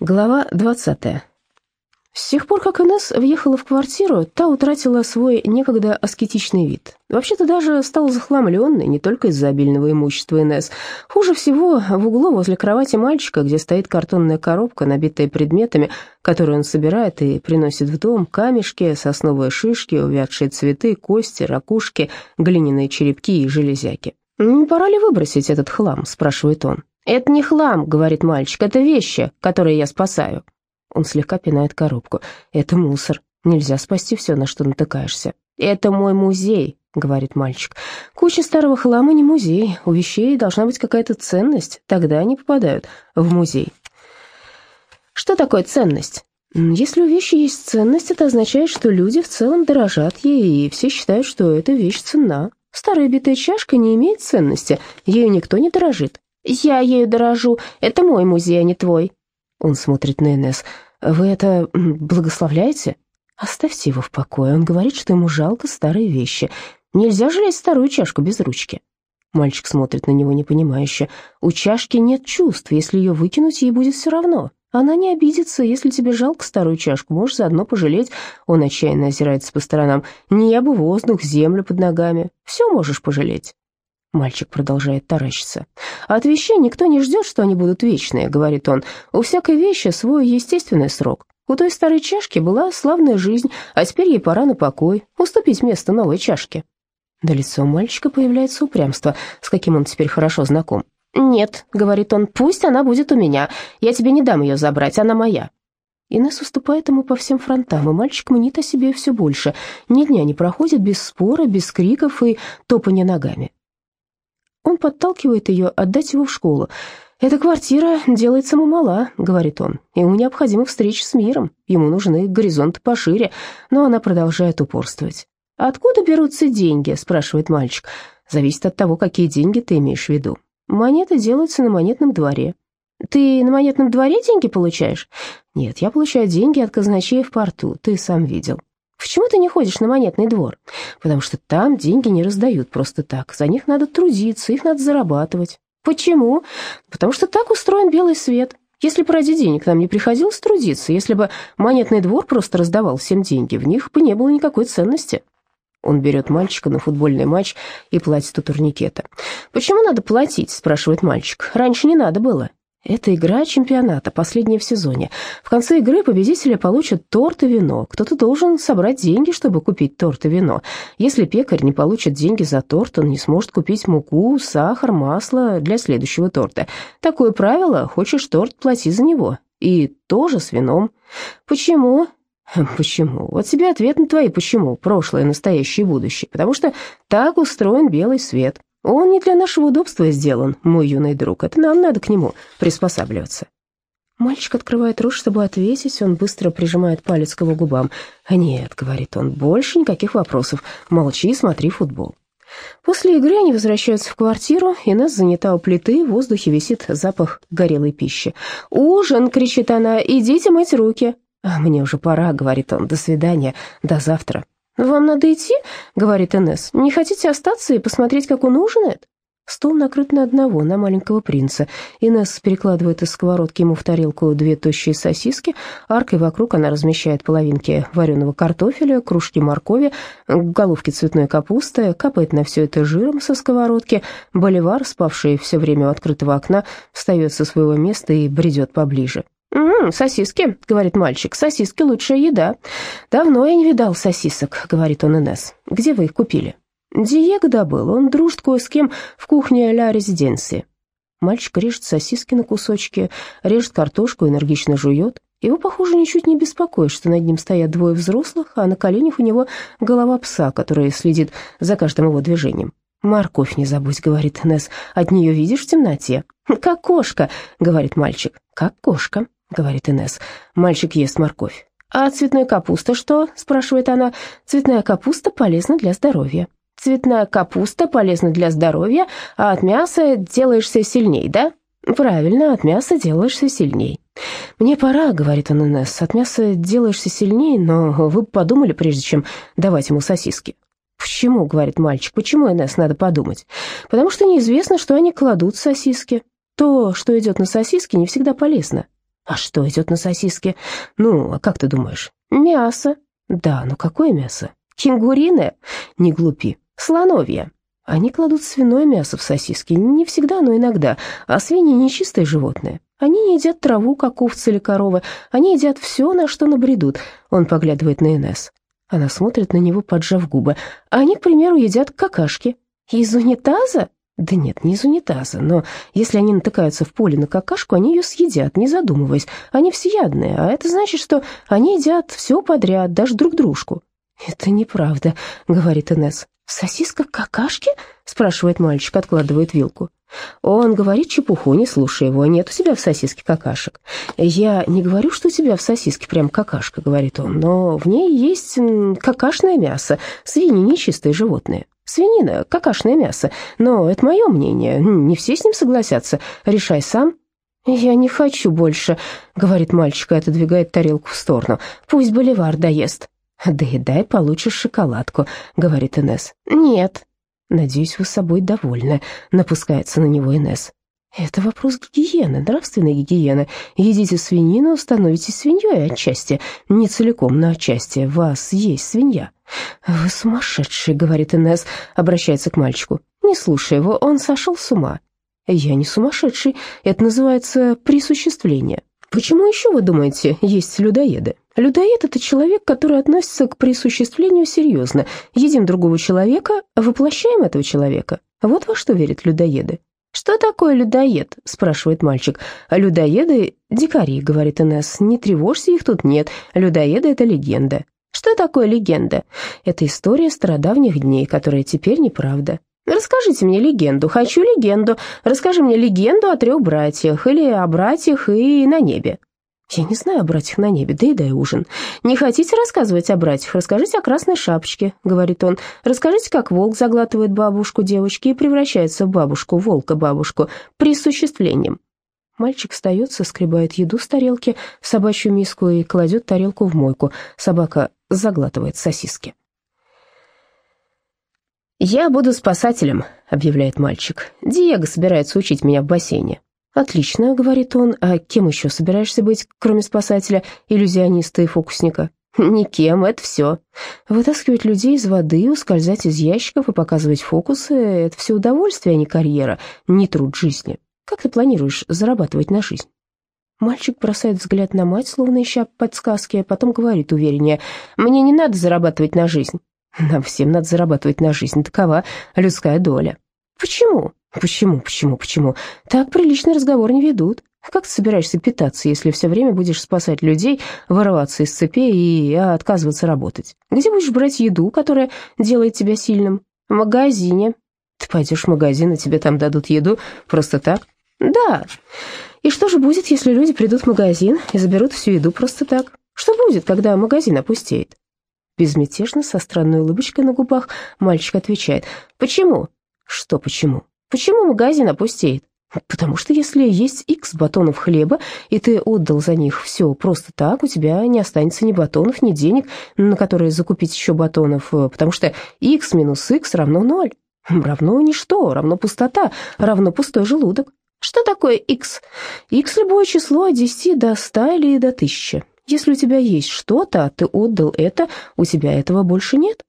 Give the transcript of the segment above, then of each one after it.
Глава 20. С тех пор, как Инесс въехала в квартиру, та утратила свой некогда аскетичный вид. Вообще-то даже стала захламленной, не только из-за обильного имущества Инесс. Хуже всего в углу возле кровати мальчика, где стоит картонная коробка, набитая предметами, которые он собирает и приносит в дом, камешки, сосновые шишки, увядшие цветы, кости, ракушки, глиняные черепки и железяки. «Не пора ли выбросить этот хлам?» – спрашивает он. «Это не хлам», — говорит мальчик, — «это вещи, которые я спасаю». Он слегка пинает коробку. «Это мусор. Нельзя спасти все, на что натыкаешься». «Это мой музей», — говорит мальчик. «Куча старого хлама не музей. У вещей должна быть какая-то ценность. Тогда они попадают в музей». «Что такое ценность?» Если у вещи есть ценность, это означает, что люди в целом дорожат ей, и все считают, что эта вещь ценна. Старая битая чашка не имеет ценности, ею никто не дорожит. «Я ею дорожу. Это мой музей, а не твой». Он смотрит на Инесс. «Вы это благословляете?» «Оставьте его в покое. Он говорит, что ему жалко старые вещи. Нельзя жалеть старую чашку без ручки». Мальчик смотрит на него непонимающе. «У чашки нет чувств. Если ее выкинуть, ей будет все равно. Она не обидится. Если тебе жалко старую чашку, можешь заодно пожалеть». Он отчаянно озирается по сторонам. «Небо, воздух, землю под ногами. Все можешь пожалеть». Мальчик продолжает таращиться. «От вещей никто не ждет, что они будут вечные», — говорит он. «У всякой вещи свой естественный срок. У той старой чашки была славная жизнь, а теперь ей пора на покой, уступить место новой чашке». На лицо мальчика появляется упрямство, с каким он теперь хорошо знаком. «Нет», — говорит он, — «пусть она будет у меня. Я тебе не дам ее забрать, она моя». Инесс уступает ему по всем фронтам, и мальчик мнит о себе все больше. Ни дня не проходит без спора, без криков и топания ногами. Он подталкивает ее отдать его в школу. «Эта квартира делается ему мала», — говорит он. «Ему необходима встреча с миром, ему нужны горизонты пошире». Но она продолжает упорствовать. «Откуда берутся деньги?» — спрашивает мальчик. «Зависит от того, какие деньги ты имеешь в виду. Монеты делаются на монетном дворе». «Ты на монетном дворе деньги получаешь?» «Нет, я получаю деньги от казначея в порту, ты сам видел». Почему ты не ходишь на монетный двор? Потому что там деньги не раздают просто так. За них надо трудиться, их надо зарабатывать. Почему? Потому что так устроен белый свет. Если бы ради денег нам не приходилось трудиться, если бы монетный двор просто раздавал всем деньги, в них бы не было никакой ценности. Он берет мальчика на футбольный матч и платит у турникета. «Почему надо платить?» – спрашивает мальчик. «Раньше не надо было». Это игра чемпионата, последняя в сезоне. В конце игры победители получат торт и вино. Кто-то должен собрать деньги, чтобы купить торт и вино. Если пекарь не получит деньги за торт, он не сможет купить муку, сахар, масло для следующего торта. Такое правило, хочешь торт, плати за него. И тоже с вином. Почему? Почему? Вот тебе ответ на твои «почему», прошлое, настоящее и будущее. Потому что так устроен белый свет. Он не для нашего удобства сделан, мой юный друг. Это нам надо к нему приспосабливаться. Мальчик открывает рот, чтобы ответить, он быстро прижимает палец к его губам. «Нет», — говорит он, — «больше никаких вопросов. Молчи и смотри футбол». После игры они возвращаются в квартиру, и нас занята у плиты, в воздухе висит запах горелой пищи. «Ужин!» — кричит она. «Идите мыть руки!» «А мне уже пора», — говорит он. «До свидания. До завтра». «Вам надо идти?» — говорит Инесс. «Не хотите остаться и посмотреть, как он ужинает?» Стол накрыт на одного, на маленького принца. Инесс перекладывает из сковородки ему в тарелку две тощие сосиски. Аркой вокруг она размещает половинки вареного картофеля, кружки моркови, головки цветной капусты, капает на все это жиром со сковородки. Боливар, спавший все время у открытого окна, встает со своего места и бредет поближе. «М -м, «Сосиски», — говорит мальчик, — «сосиски — лучшая еда». «Давно я не видал сосисок», — говорит он Инесс. «Где вы их купили?» «Диего добыл, он дружит кое с кем в кухне ля резиденции». Мальчик режет сосиски на кусочки, режет картошку, энергично жует. Его, похоже, ничуть не беспокоит, что над ним стоят двое взрослых, а на коленях у него голова пса, который следит за каждым его движением. «Морковь не забудь», — говорит Несс, — «от нее видишь в темноте». «Как кошка», — говорит мальчик, — «как кошка». — говорит Инесс. «Мальчик ест морковь». «А цветная капуста что?» — спрашивает она. «Цветная капуста полезна для здоровья». «Цветная капуста полезна для здоровья, а от мяса делаешься сильней, да?» «Правильно, от мяса делаешься сильней». «Мне пора», — говорит он Инесс, — «от мяса делаешься сильнее, но вы подумали, прежде чем давать ему сосиски». «Почему?» — говорит мальчик. «Почему, Инесс, надо подумать?» «Потому что неизвестно, что они кладут в сосиски. То, что идет на сосиски, не всегда полезно. А что идет на сосиске? Ну, а как ты думаешь? Мясо. Да, ну какое мясо? Кенгуриное? Не глупи. Слоновье. Они кладут свиное мясо в сосиски, не всегда, но иногда, а свиньи не чистое животное. Они не едят траву, как овцы или коровы, они едят все, на что набредут. Он поглядывает на Инесс. Она смотрит на него, поджав губы. Они, к примеру, едят какашки. Из унитаза? Да нет, не из унитаза, но если они натыкаются в поле на какашку, они ее съедят, не задумываясь. Они всеядные, а это значит, что они едят все подряд, даже друг дружку. «Это неправда», — говорит Инесс. «Сосиска какашки?» — спрашивает мальчик, откладывает вилку. Он говорит чепуху, не слушай его, нет у тебя в сосиске какашек. Я не говорю, что у тебя в сосиске прям какашка, говорит он, но в ней есть какашное мясо, свиньи нечистые животные. Свинина, какашное мясо, но это мое мнение, не все с ним согласятся, решай сам. «Я не хочу больше», — говорит мальчик и отодвигает тарелку в сторону. «Пусть Боливар доест». «Доедай, получишь шоколадку», — говорит Инесс. «Нет». «Надеюсь, вы собой довольны», — напускается на него Инесс. «Это вопрос гигиены, нравственной гигиены. Едите свинину, становитесь свиньей отчасти, не целиком, но отчасти. Вас есть свинья». «Вы сумасшедший», — говорит Инесс, обращается к мальчику. «Не слушай его, он сошел с ума». «Я не сумасшедший, это называется присуществление». Почему еще, вы думаете, есть людоеды? Людоед – это человек, который относится к присуществлению серьезно. Едим другого человека, воплощаем этого человека. Вот во что верят людоеды. «Что такое людоед?» – спрашивает мальчик. «А людоеды – дикари», – говорит Инесс. «Не тревожься, их тут нет. Людоеды – это легенда». «Что такое легенда?» «Это история стародавних дней, которая теперь неправда. Расскажите мне легенду, хочу легенду. Расскажи мне легенду о трех братьях или о братьях и на небе. Я не знаю о братьях на небе, да и дай ужин. Не хотите рассказывать о братьях? Расскажите о красной шапочке, говорит он. Расскажите, как волк заглатывает бабушку девочки и превращается в бабушку, волка-бабушку, присуществлением. Мальчик встает, соскребает еду с тарелки в собачью миску и кладет тарелку в мойку. Собака заглатывает сосиски. «Я буду спасателем», — объявляет мальчик. «Диего собирается учить меня в бассейне». «Отлично», — говорит он. «А кем еще собираешься быть, кроме спасателя, иллюзиониста и фокусника?» «Никем, это все. Вытаскивать людей из воды, ускользать из ящиков и показывать фокусы — это все удовольствие, а не карьера, не труд жизни. Как ты планируешь зарабатывать на жизнь?» Мальчик бросает взгляд на мать, словно ища подсказки, а потом говорит увереннее. «Мне не надо зарабатывать на жизнь. Нам всем надо зарабатывать на жизнь, такова людская доля. Почему? Почему, почему, почему? Так приличный разговор не ведут. Как ты собираешься питаться, если все время будешь спасать людей, вырываться из цепей и отказываться работать? Где будешь брать еду, которая делает тебя сильным? В магазине. Ты пойдешь в магазин, и тебе там дадут еду просто так? Да. И что же будет, если люди придут в магазин и заберут всю еду просто так? Что будет, когда магазин опустеет? Безмятежно, со странной улыбочкой на губах, мальчик отвечает. «Почему?» «Что почему?» «Почему магазин опустеет?» «Потому что если есть икс батонов хлеба, и ты отдал за них все просто так, у тебя не останется ни батонов, ни денег, на которые закупить еще батонов, потому что икс минус икс равно ноль. Равно ничто, равно пустота, равно пустой желудок. Что такое икс? Икс – любое число от 10 до 100 или до 1000. Если у тебя есть что-то, а ты отдал это, у тебя этого больше нет.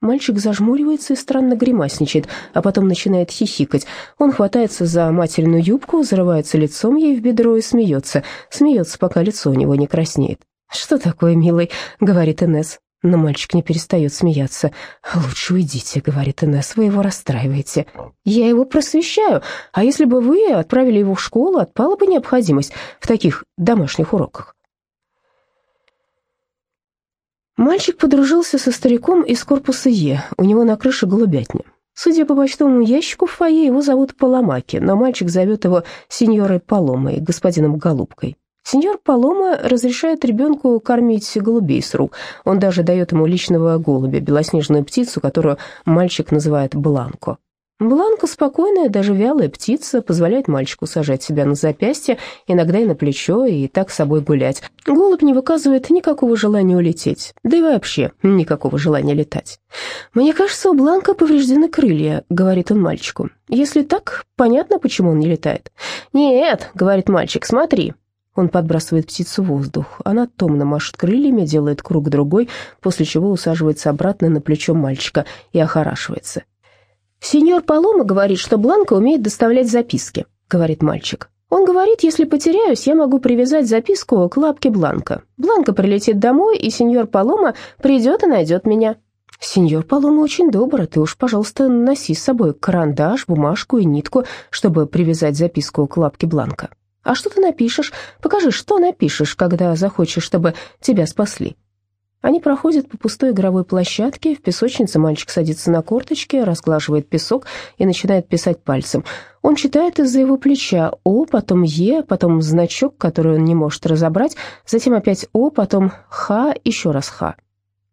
Мальчик зажмуривается и странно гримасничает, а потом начинает хихикать. Он хватается за материну юбку, зарывается лицом ей в бедро и смеется. Смеется, пока лицо у него не краснеет. «Что такое, милый?» — говорит Инесс. Но мальчик не перестает смеяться. «Лучше уйдите», — говорит Инесс, — «вы его расстраиваете». «Я его просвещаю, а если бы вы отправили его в школу, отпала бы необходимость в таких домашних уроках». Мальчик подружился со стариком из корпуса Е, у него на крыше голубятня. Судя по почтовому ящику в фойе, его зовут Паломаки, но мальчик зовет его сеньорой Паломой, господином Голубкой. Сеньор Палома разрешает ребенку кормить голубей с рук. Он даже дает ему личного голубя, белоснежную птицу, которую мальчик называет Бланко. Бланка спокойная, даже вялая птица, позволяет мальчику сажать себя на запястье, иногда и на плечо, и так с собой гулять. Голубь не выказывает никакого желания улететь, да и вообще никакого желания летать. «Мне кажется, у Бланка повреждены крылья», — говорит он мальчику. «Если так, понятно, почему он не летает». «Нет», — говорит мальчик, — «смотри». Он подбрасывает птицу в воздух. Она томно машет крыльями, делает круг другой, после чего усаживается обратно на плечо мальчика и охорашивается. «Сеньор Палома говорит, что Бланка умеет доставлять записки», — говорит мальчик. Он говорит, если потеряюсь, я могу привязать записку к лапке Бланка. Бланка прилетит домой, и сеньор Палома придет и найдет меня. Сеньор Палома очень добр, ты уж, пожалуйста, носи с собой карандаш, бумажку и нитку, чтобы привязать записку к лапке Бланка. А что ты напишешь? Покажи, что напишешь, когда захочешь, чтобы тебя спасли. Они проходят по пустой игровой площадке, в песочнице мальчик садится на корточки, разглаживает песок и начинает писать пальцем. Он читает из-за его плеча «О», потом «Е», потом значок, который он не может разобрать, затем опять «О», потом «Х», еще раз «Х».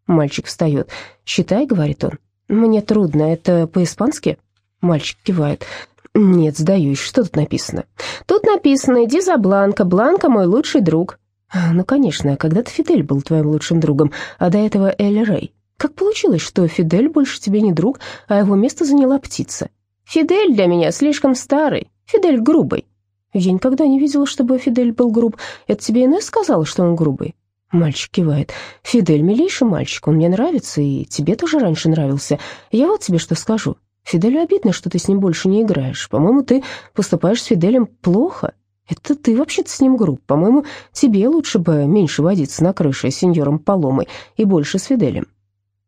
Мальчик встает. «Считай», — говорит он. «Мне трудно, это по-испански?» Мальчик кивает. «Нет, сдаюсь, что тут написано?» «Тут написано «Иди за Бланка, Бланка мой лучший друг». А, «Ну, конечно, когда-то Фидель был твоим лучшим другом, а до этого Эль Рэй. Как получилось, что Фидель больше тебе не друг, а его место заняла птица?» «Фидель для меня слишком старый, Фидель грубый». «Я никогда не видела, чтобы Фидель был груб. Это тебе Инесс сказала, что он грубый?» Мальчик кивает. «Фидель милейший мальчик, он мне нравится, и тебе тоже раньше нравился. Я вот тебе что скажу. Фиделю обидно, что ты с ним больше не играешь. По-моему, ты поступаешь с Фиделем плохо. Это ты вообще-то с ним груб. По-моему, тебе лучше бы меньше водиться на крыше с сеньором Паломой и больше с Фиделем.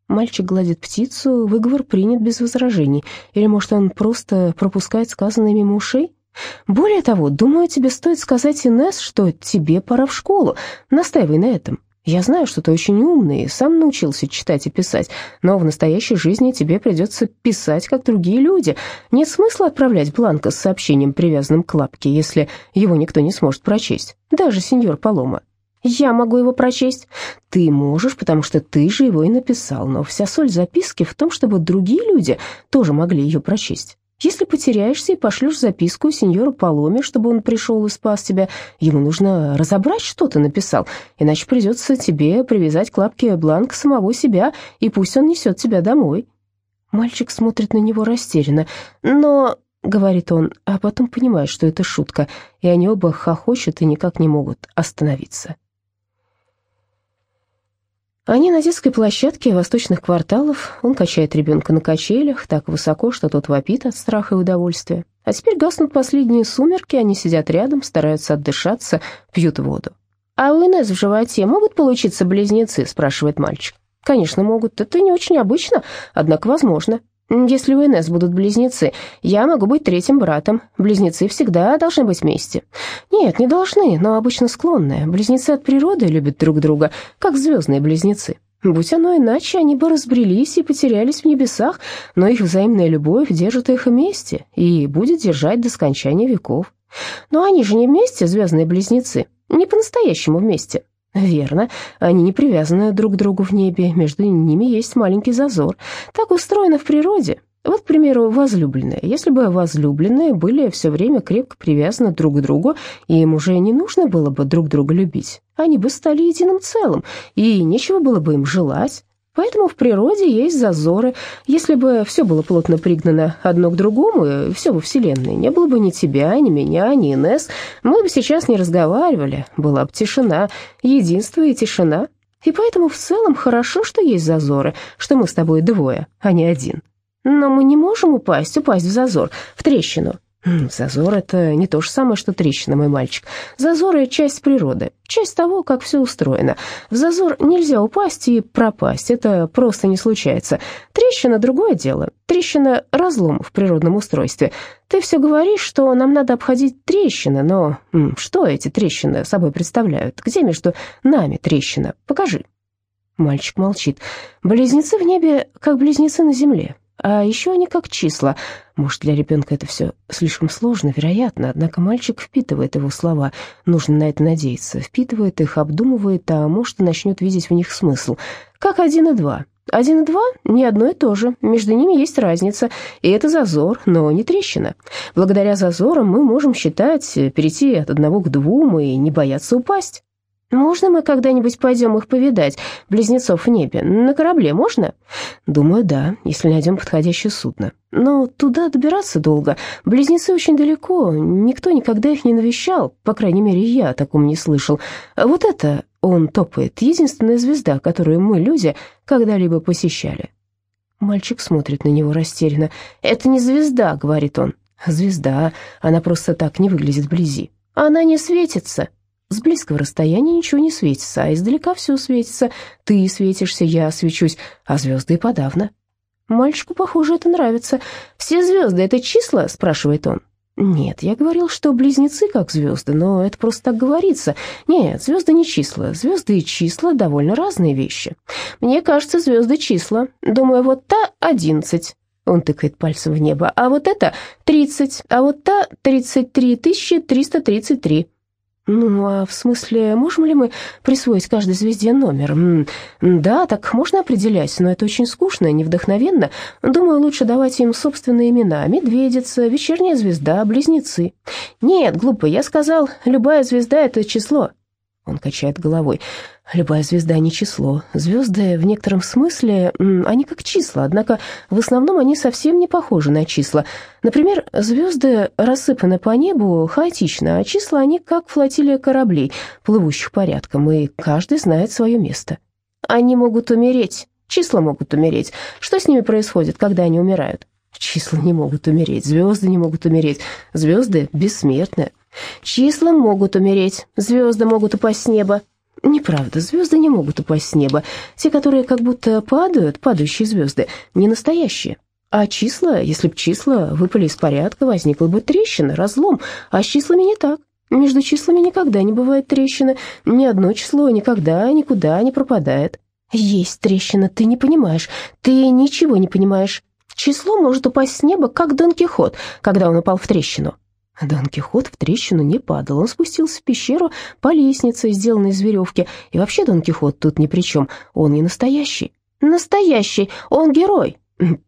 Мальчик гладит птицу, выговор принят без возражений. Или, может, он просто пропускает сказанное мимо ушей? Более того, думаю, тебе стоит сказать Инесс, что тебе пора в школу. Настаивай на этом. Я знаю, что ты очень умный и сам научился читать и писать, но в настоящей жизни тебе придется писать, как другие люди. Нет смысла отправлять бланка с сообщением, привязанным к лапке, если его никто не сможет прочесть, даже сеньор Палома. Я могу его прочесть. Ты можешь, потому что ты же его и написал, но вся соль записки в том, чтобы другие люди тоже могли ее прочесть. Если потеряешься и пошлешь записку сеньору Паломе, чтобы он пришел и спас тебя, ему нужно разобрать, что ты написал, иначе придется тебе привязать к лапке бланк самого себя, и пусть он несет тебя домой». Мальчик смотрит на него растерянно. «Но...» — говорит он, а потом понимает, что это шутка, и они оба хохочут и никак не могут остановиться. Они на детской площадке восточных кварталов. Он качает ребенка на качелях, так высоко, что тот вопит от страха и удовольствия. А теперь гаснут последние сумерки, они сидят рядом, стараются отдышаться, пьют воду. «А у Инесс в животе могут получиться близнецы?» – спрашивает мальчик. «Конечно, могут. Это не очень обычно, однако возможно. Если у Инесс будут близнецы, я могу быть третьим братом. Близнецы всегда должны быть вместе. Нет, не должны, но обычно склонные. Близнецы от природы любят друг друга, как звездные близнецы. Будь оно иначе, они бы разбрелись и потерялись в небесах, но их взаимная любовь держит их вместе и будет держать до скончания веков. Но они же не вместе, звездные близнецы, не по-настоящему вместе. Верно, они не привязаны друг к другу в небе, между ними есть маленький зазор. Так устроено в природе. Вот, к примеру, возлюбленные. Если бы возлюбленные были все время крепко привязаны друг к другу, им уже не нужно было бы друг друга любить, они бы стали единым целым, и нечего было бы им желать. Поэтому в природе есть зазоры. Если бы все было плотно пригнано одно к другому, все во Вселенной, не было бы ни тебя, ни меня, ни Инесс, мы бы сейчас не разговаривали, была бы тишина, единство и тишина. И поэтому в целом хорошо, что есть зазоры, что мы с тобой двое, а не один. Но мы не можем упасть, упасть в зазор, в трещину. Зазор — это не то же самое, что трещина, мой мальчик. Зазор — часть природы, часть того, как все устроено. В зазор нельзя упасть и пропасть, это просто не случается. Трещина — другое дело. Трещина — разлом в природном устройстве. Ты все говоришь, что нам надо обходить трещины, но что эти трещины собой представляют? Где между нами трещина? Покажи. Мальчик молчит. Близнецы в небе, как близнецы на земле. А еще они как числа. Может, для ребенка это все слишком сложно, вероятно, однако мальчик впитывает его слова, нужно на это надеяться, впитывает их, обдумывает, а может, и начнет видеть в них смысл. Как один и два. Один и два — не одно и то же, между ними есть разница, и это зазор, но не трещина. Благодаря зазорам мы можем считать, перейти от одного к двум и не бояться упасть. Можно мы когда-нибудь пойдем их повидать, близнецов в небе? На корабле можно? Думаю, да, если найдем подходящее судно. Но туда добираться долго. Близнецы очень далеко, никто никогда их не навещал, по крайней мере, я о таком не слышал. Вот это, он топает, единственная звезда, которую мы, люди, когда-либо посещали. Мальчик смотрит на него растерянно. «Это не звезда», — говорит он. «Звезда, она просто так не выглядит вблизи. Она не светится». С близкого расстояния ничего не светится, а издалека все светится. Ты светишься, я свечусь, а звезды и подавно. Мальчику, похоже, это нравится. «Все звезды — это числа?» — спрашивает он. «Нет, я говорил, что близнецы как звезды, но это просто так говорится. Нет, звезды не числа. Звезды и числа — довольно разные вещи. Мне кажется, звезды — числа. Думаю, вот та — одиннадцать». Он тыкает пальцем в небо. «А вот это — тридцать, а вот та — тридцать три тысячи триста тридцать три». «Ну, а в смысле, можем ли мы присвоить каждой звезде номер?» «Да, так можно определять, но это очень скучно и невдохновенно. Думаю, лучше давать им собственные имена. Медведица, вечерняя звезда, близнецы». «Нет, глупо, я сказал, любая звезда — это число». Он качает головой. Любая звезда не число. Звезды в некотором смысле, они как числа, однако в основном они совсем не похожи на числа. Например, звезды рассыпаны по небу хаотично, а числа они как флотилия кораблей, плывущих порядком, и каждый знает свое место. Они могут умереть, числа могут умереть. Что с ними происходит, когда они умирают? Числа не могут умереть, звезды не могут умереть. Звезды бессмертны. Числа могут умереть, звезды могут упасть с неба. Неправда, звезды не могут упасть с неба. Те, которые как будто падают, падающие звезды, не настоящие. А числа, если б числа выпали из порядка, возникла бы трещина, разлом, а с числами не так. Между числами никогда не бывает трещины, ни одно число никогда никуда не пропадает. Есть трещина, ты не понимаешь, ты ничего не понимаешь. Число может упасть с неба, как Дон Кихот, когда он упал в трещину. Дон Кихот в трещину не падал, он спустился в пещеру по лестнице, сделанной из веревки. И вообще Дон Кихот тут ни при чем, он не настоящий. Настоящий, он герой.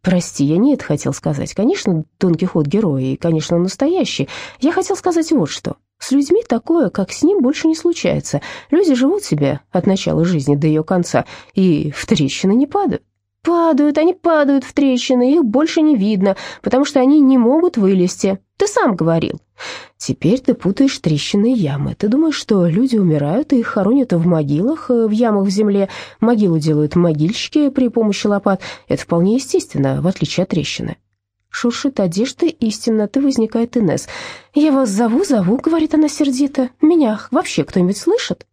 Прости, я не это хотел сказать. Конечно, Дон Кихот герой, и, конечно, он настоящий. Я хотел сказать вот что. С людьми такое, как с ним, больше не случается. Люди живут себе от начала жизни до ее конца, и в трещины не падают. Падают, они падают в трещины, их больше не видно, потому что они не могут вылезти. Ты сам говорил. Теперь ты путаешь трещины и ямы. Ты думаешь, что люди умирают и их хоронят в могилах, э, в ямах в земле. Могилу делают могильщики при помощи лопат. Это вполне естественно, в отличие от трещины. Шуршит одежда, из темноты возникает Инесс. «Я вас зову, зову», — говорит она сердито. «Меня вообще кто-нибудь слышит?»